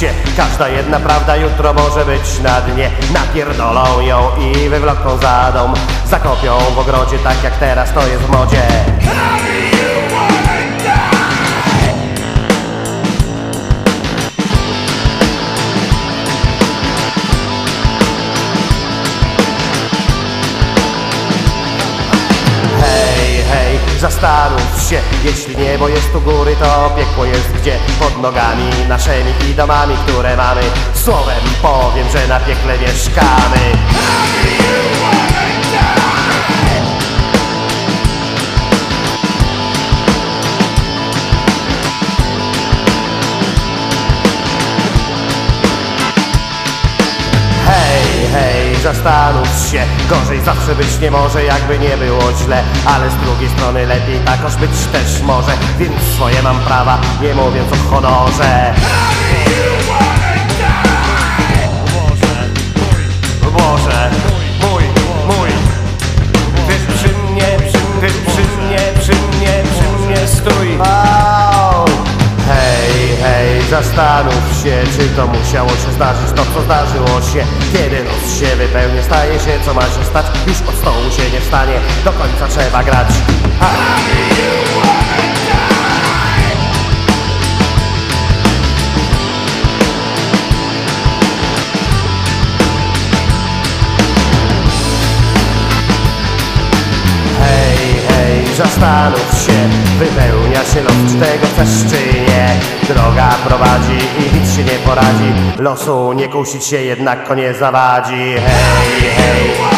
się. Każda jedna prawda jutro może być na dnie. Napierdolą ją i wywloką za dom. Zakopią w ogrodzie tak jak teraz to jest w modzie. Zastanów się. Jeśli niebo jest u góry, to piekło jest gdzie? Pod nogami naszymi i domami, które mamy. Słowem powiem, że na piekle mieszkamy zastanów się. Gorzej zawsze być nie może, jakby nie było źle. Ale z drugiej strony lepiej takoż być też może. Więc swoje mam prawa, nie mówiąc o honorze zastanów się, czy to musiało się zdarzyć. To co zdarzyło się, kiedy noc się wypełnia Staje się, co ma się stać, już od stołu się nie wstanie Do końca trzeba grać. Ha. Zastanów się Wypełnia się los, czy tego chcesz czy nie Droga prowadzi i nic się nie poradzi. Losu nie kusić się, jednak konie zawadzi. Hej, hej,